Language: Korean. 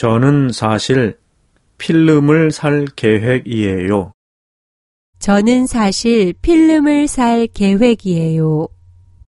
저는 사실 필름을 살 계획이에요. 저는 사실 필름을 살 계획이에요.